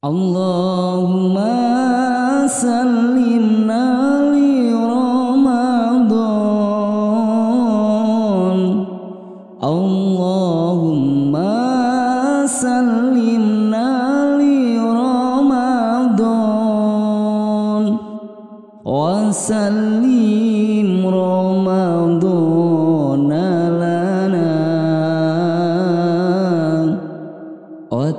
اللهم سلمنا لرمضان اللهم سلمنا لرمضان وسلم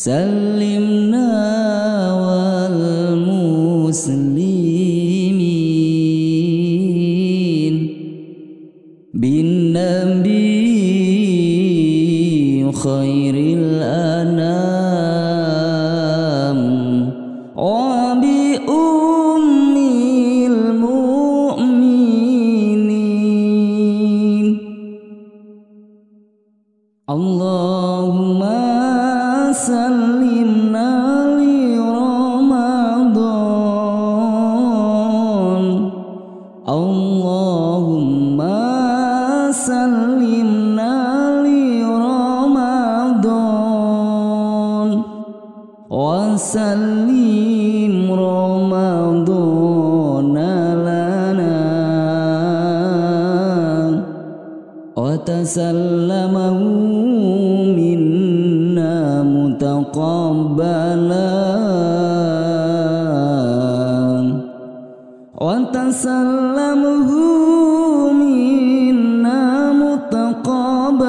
سلمنا والمسلمين بالنبي خير الأنام وبأم المؤمنين. اللهم سلمنا لرمضان اللهم سلمنا لرمضان وسلم رمضان وتسلمه تقبلا وتسلمه منا متقبلا.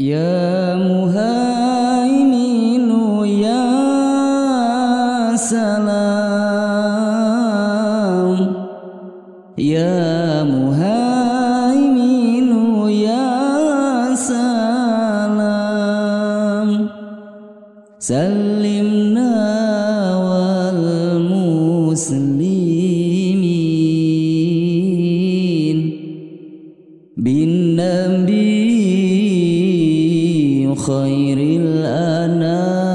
يا مهيمن يا سلام. يا مهيمن يا سلام. سلمنا والمسلمين. بالنبي خير الأنام.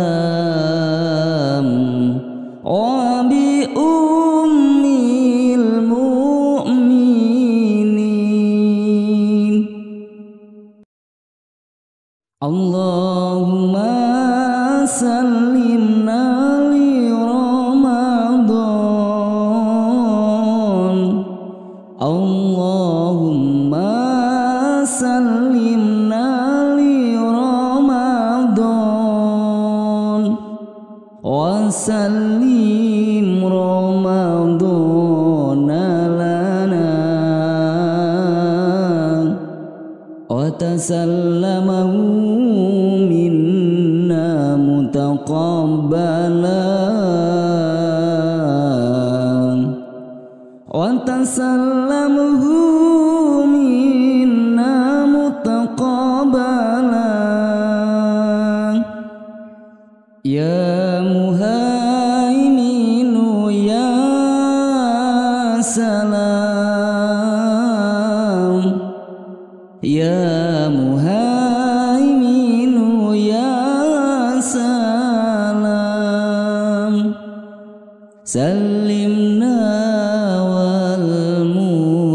سلمنا لرمضان وسلم رمضان لنا. وتسلمه منا متقبلا. وتسلمه يا مهيمن يا سلام. يا مهيمن يا سلام. سلمنا والمسلمين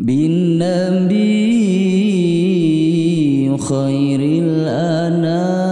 بالنبي. خير الأنام.